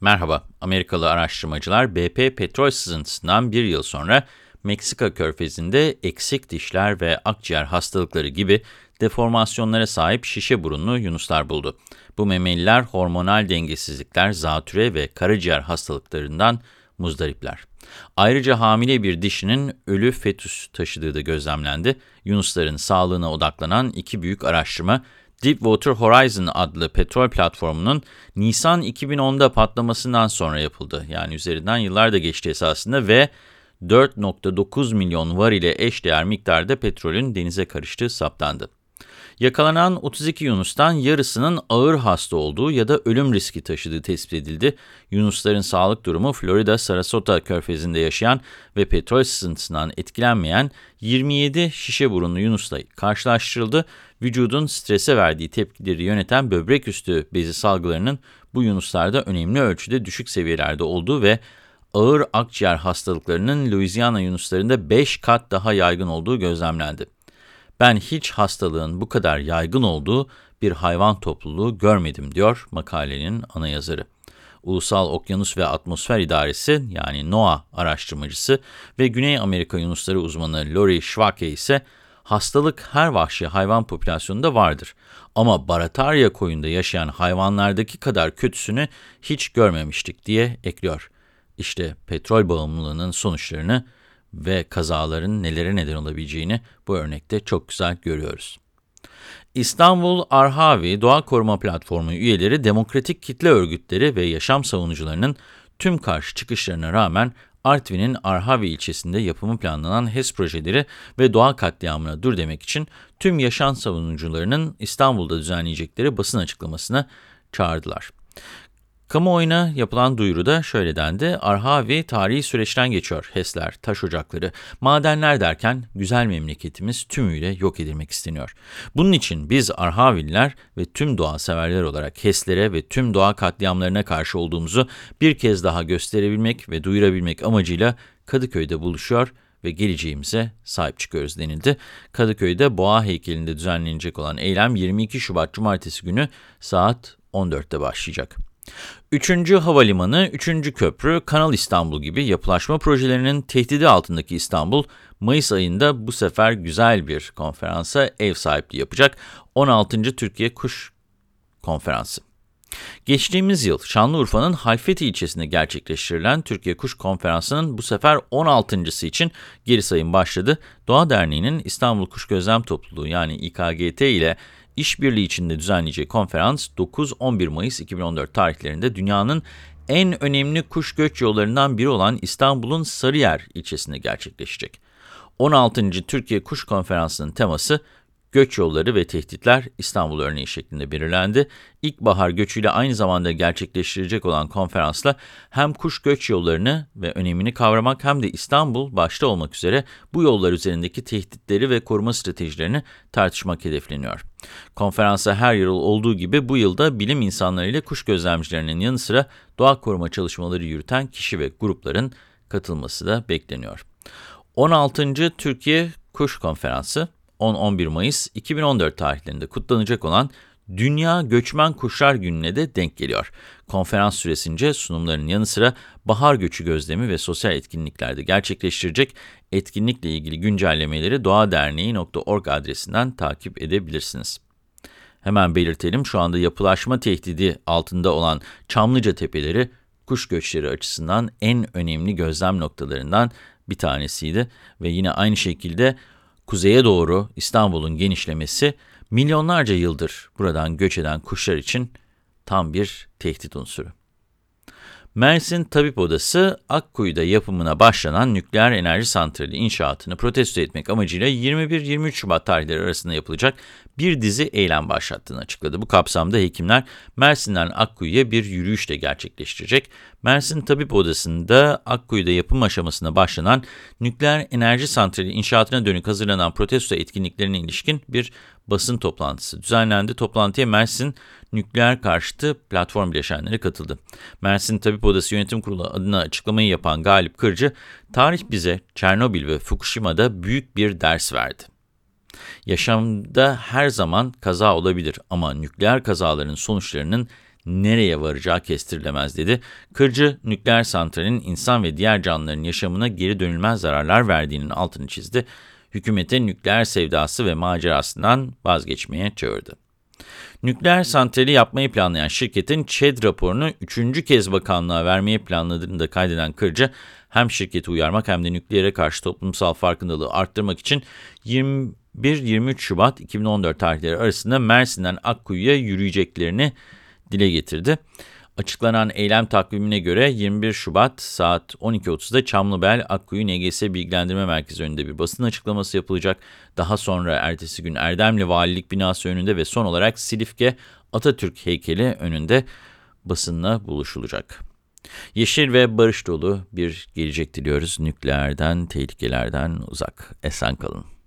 Merhaba, Amerikalı araştırmacılar BP petrol sızıntısından bir yıl sonra Meksika körfezinde eksik dişler ve akciğer hastalıkları gibi deformasyonlara sahip şişe burunlu yunuslar buldu. Bu memeliler hormonal dengesizlikler, zatüre ve karaciğer hastalıklarından muzdaripler. Ayrıca hamile bir dişinin ölü fetüs taşıdığı da gözlemlendi. Yunusların sağlığına odaklanan iki büyük araştırma, Deepwater Horizon adlı petrol platformunun Nisan 2010'da patlamasından sonra yapıldı. Yani üzerinden yıllar da geçti esasında ve 4.9 milyon var ile eşdeğer miktarda petrolün denize karıştığı saptandı. Yakalanan 32 Yunus'tan yarısının ağır hasta olduğu ya da ölüm riski taşıdığı tespit edildi. Yunusların sağlık durumu Florida Sarasota körfezinde yaşayan ve petrol sızıntısından etkilenmeyen 27 şişe burunlu Yunus'la karşılaştırıldı. Vücudun strese verdiği tepkileri yöneten böbrek üstü bezi salgılarının bu Yunuslarda önemli ölçüde düşük seviyelerde olduğu ve ağır akciğer hastalıklarının Louisiana Yunuslarında 5 kat daha yaygın olduğu gözlemlendi. Ben hiç hastalığın bu kadar yaygın olduğu bir hayvan topluluğu görmedim diyor makalenin ana yazarı. Ulusal Okyanus ve Atmosfer İdaresi yani NOAA araştırmacısı ve Güney Amerika Yunusları uzmanı Lori Schwake ise hastalık her vahşi hayvan popülasyonunda vardır. Ama Barataria koyunda yaşayan hayvanlardaki kadar kötüsünü hiç görmemiştik diye ekliyor. İşte petrol bağımlılığının sonuçlarını ve kazaların nelere neden olabileceğini bu örnekte çok güzel görüyoruz. İstanbul Arhavi Doğa Koruma Platformu üyeleri demokratik kitle örgütleri ve yaşam savunucularının tüm karşı çıkışlarına rağmen Artvin'in Arhavi ilçesinde yapımı planlanan HES projeleri ve doğa katliamına dur demek için tüm yaşam savunucularının İstanbul'da düzenleyecekleri basın açıklamasına çağırdılar. Kamuoyuna yapılan duyuruda şöyle dendi. Arhavi tarihi süreçten geçiyor. HES'ler, taş ocakları, madenler derken güzel memleketimiz tümüyle yok edilmek isteniyor. Bunun için biz Arhavililer ve tüm doğa severler olarak HES'lere ve tüm doğa katliamlarına karşı olduğumuzu bir kez daha gösterebilmek ve duyurabilmek amacıyla Kadıköy'de buluşuyor ve geleceğimize sahip çıkıyoruz denildi. Kadıköy'de Boğa heykelinde düzenlenecek olan eylem 22 Şubat Cumartesi günü saat 14'te başlayacak. Üçüncü havalimanı, üçüncü köprü, Kanal İstanbul gibi yapılaşma projelerinin tehdidi altındaki İstanbul, Mayıs ayında bu sefer güzel bir konferansa ev sahipliği yapacak. 16. Türkiye Kuş Konferansı. Geçtiğimiz yıl Şanlıurfa'nın Halfeti ilçesinde gerçekleştirilen Türkiye Kuş Konferansı'nın bu sefer 16.sı için geri sayım başladı. Doğa Derneği'nin İstanbul Kuş Gözlem Topluluğu yani İKGT ile işbirliği içinde düzenleyeceği konferans 9-11 Mayıs 2014 tarihlerinde dünyanın en önemli kuş göç yollarından biri olan İstanbul'un Sarıyer ilçesinde gerçekleşecek. 16. Türkiye Kuş Konferansı'nın teması göç yolları ve tehditler İstanbul örneği şeklinde belirlendi. İlkbahar göçüyle aynı zamanda gerçekleştirecek olan konferansla hem kuş göç yollarını ve önemini kavramak hem de İstanbul başta olmak üzere bu yollar üzerindeki tehditleri ve koruma stratejilerini tartışmak hedefleniyor. Konferansa her yıl olduğu gibi bu yılda bilim insanlarıyla kuş gözlemcilerinin yanı sıra doğa koruma çalışmaları yürüten kişi ve grupların katılması da bekleniyor. 16. Türkiye Kuş Konferansı 10-11 Mayıs 2014 tarihlerinde kutlanacak olan Dünya Göçmen Kuşlar Günü'ne de denk geliyor. Konferans süresince sunumların yanı sıra bahar göçü gözlemi ve sosyal etkinliklerde gerçekleştirecek etkinlikle ilgili güncellemeleri doğaderneği.org adresinden takip edebilirsiniz. Hemen belirtelim şu anda yapılaşma tehdidi altında olan Çamlıca Tepeleri kuş göçleri açısından en önemli gözlem noktalarından bir tanesiydi ve yine aynı şekilde kuzeye doğru İstanbul'un genişlemesi milyonlarca yıldır buradan göç eden kuşlar için tam bir tehdit unsuru. Mersin Tabip Odası, Akkuyu'da yapımına başlanan nükleer enerji santrali inşaatını protesto etmek amacıyla 21-23 Şubat tarihleri arasında yapılacak bir dizi eylem başlattığını açıkladı. Bu kapsamda hekimler Mersin'den Akkuyu'ya bir yürüyüş de gerçekleştirecek. Mersin Tabip Odası'nda Akkuyu'da yapım aşamasına başlanan nükleer enerji santrali inşaatına dönük hazırlanan protesto etkinliklerine ilişkin bir basın toplantısı düzenlendi. Toplantıya Mersin Nükleer Karşıtı Platform bileşenleri katıldı. Mersin Tabip Odası Yönetim Kurulu adına açıklamayı yapan Galip Kırcı, tarih bize Çernobil ve Fukushima'da büyük bir ders verdi. Yaşamda her zaman kaza olabilir ama nükleer kazaların sonuçlarının nereye varacağı kestirilemez dedi. Kırcı, nükleer santralin insan ve diğer canlıların yaşamına geri dönülmez zararlar verdiğinin altını çizdi. Hükümete nükleer sevdası ve macerasından vazgeçmeye çağırdı. Nükleer santrali yapmayı planlayan şirketin ÇED raporunu üçüncü kez bakanlığa vermeyi planladığını da kaydeden Kırcı, hem şirketi uyarmak hem de nükleere karşı toplumsal farkındalığı arttırmak için 21-23 Şubat 2014 tarihleri arasında Mersin'den Akkuyu'ya yürüyeceklerini dile getirdi. Açıklanan eylem takvimine göre 21 Şubat saat 12.30'da Çamlıbel Akkuyu NGS Bilgilendirme Merkezi önünde bir basın açıklaması yapılacak. Daha sonra ertesi gün Erdemli Valilik Binası önünde ve son olarak Silifke Atatürk heykeli önünde basınla buluşulacak. Yeşil ve barış dolu bir gelecek diliyoruz. Nükleerden, tehlikelerden uzak. Esen kalın.